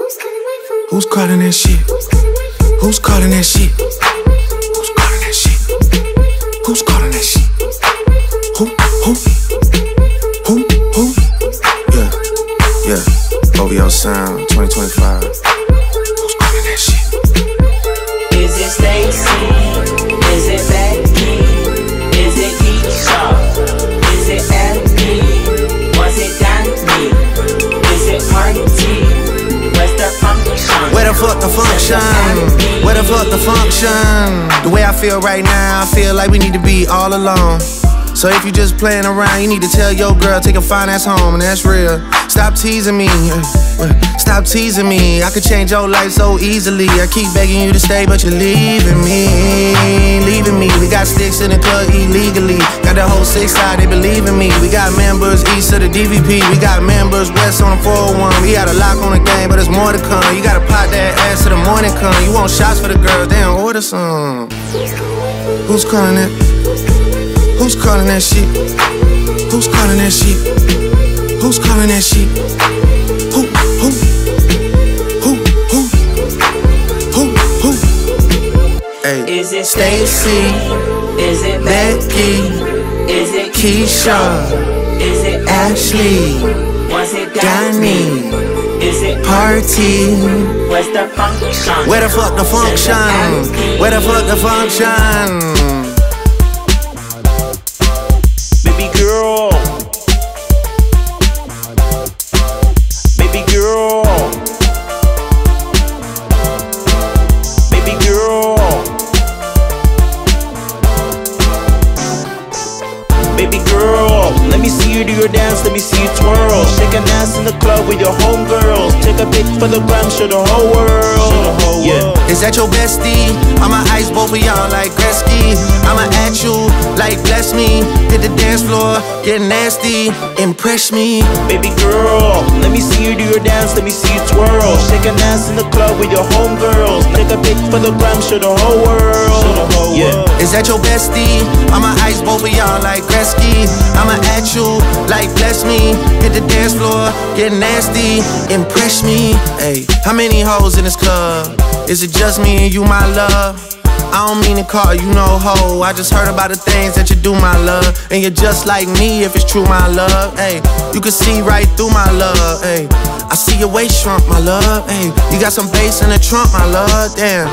Who's calling that shit? Who's calling that shit? Who's calling that shit? Who's calling that shit? Who? Who? Who? Who? Yeah, yeah. OVO Sound 2025. Fuck the function? Where the fuck the function? The way I feel right now, I feel like we need to be all alone. So if you just playing around, you need to tell your girl take a fine ass home, and that's real. Stop teasing me, uh, stop teasing me. I could change your life so easily. I keep begging you to stay, but you're leaving me, leaving me. We got sticks in the club illegally. Got the whole six side, they believe in me. We got members east of the DVP. We got members west on the 401. We got a lock on the game, but there's more to come. You gotta pot that ass till the morning come. You want shots for the girls, damn, order some. Who's calling it? Who's calling that shit? Who's calling that shit? Who's calling that shit? Who, who? Who, who? Who, who? Hey, Is it Stacy, Is it Becky, Is it Keisha, Is it Ashley, Was it Danny, Is it Party. Where's the function? Where the fuck the function? Where the fuck the function? Baby girl. Baby girl. Baby girl. Baby girl, let me see you do your dance, let me see you twirl. Shake an ass in the club with your homegirls. Take a pic for the gram, show the whole world. Yeah. Is that your bestie? I'ma ice both of y'all like Gretzky. I'ma at you like bless me. Hit the dance floor, get nasty, impress me. Baby girl, let me see you do your dance, let me see you twirl. Shake an ass in the club with your homegirls. Take a pic for the gram, show the whole world. Yeah. Is that your bestie? I'ma ice both of y'all like Gretzky. I'ma at you like bless me. Hit the dance floor, get nasty, impress me. Hey, how many hoes in this club? Is it just me and you, my love? I don't mean to call you no hoe. I just heard about the things that you do, my love. And you're just like me if it's true, my love. Hey, you can see right through my love. Hey, I see your waist shrunk, my love. Hey, you got some bass in the trunk, my love. Damn.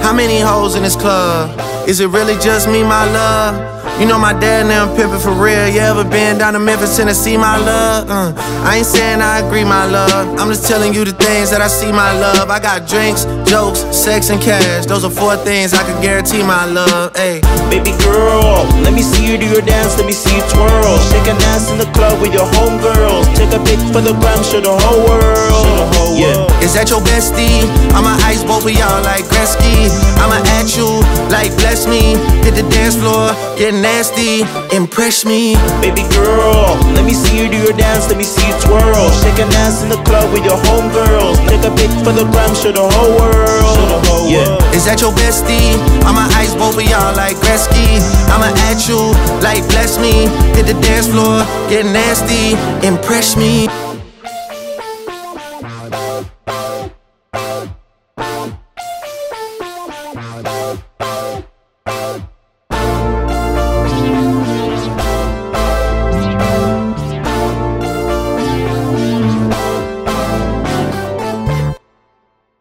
How many hoes in this club? Is it really just me, my love? You know my dad now pimping for real. You ever been down to Memphis, Tennessee, my love? Uh, I ain't saying I agree, my love. I'm just telling you the things that I see, my love. I got drinks, jokes, sex, and cash. Those are four things I can guarantee, my love. Hey, Baby girl, let me see you do your dance, let me see you twirl. Shake an ass in the club with your homegirls. Take a pic for the gram, show the whole world. Yeah. is that your bestie? I'ma ice both of y'all like Gretzky. I'ma at you like bless me. Hit the dance floor, get nasty, impress me. Baby girl, let me see you do your dance, let me see you twirl. Shake an ass in the club with your homegirls. Take a pic for the gram, show the whole world. Yeah. Is that your bestie? I'ma ice both of y'all like Gretzky. I'ma at you like bless me. Hit the dance floor, get nasty, impress me.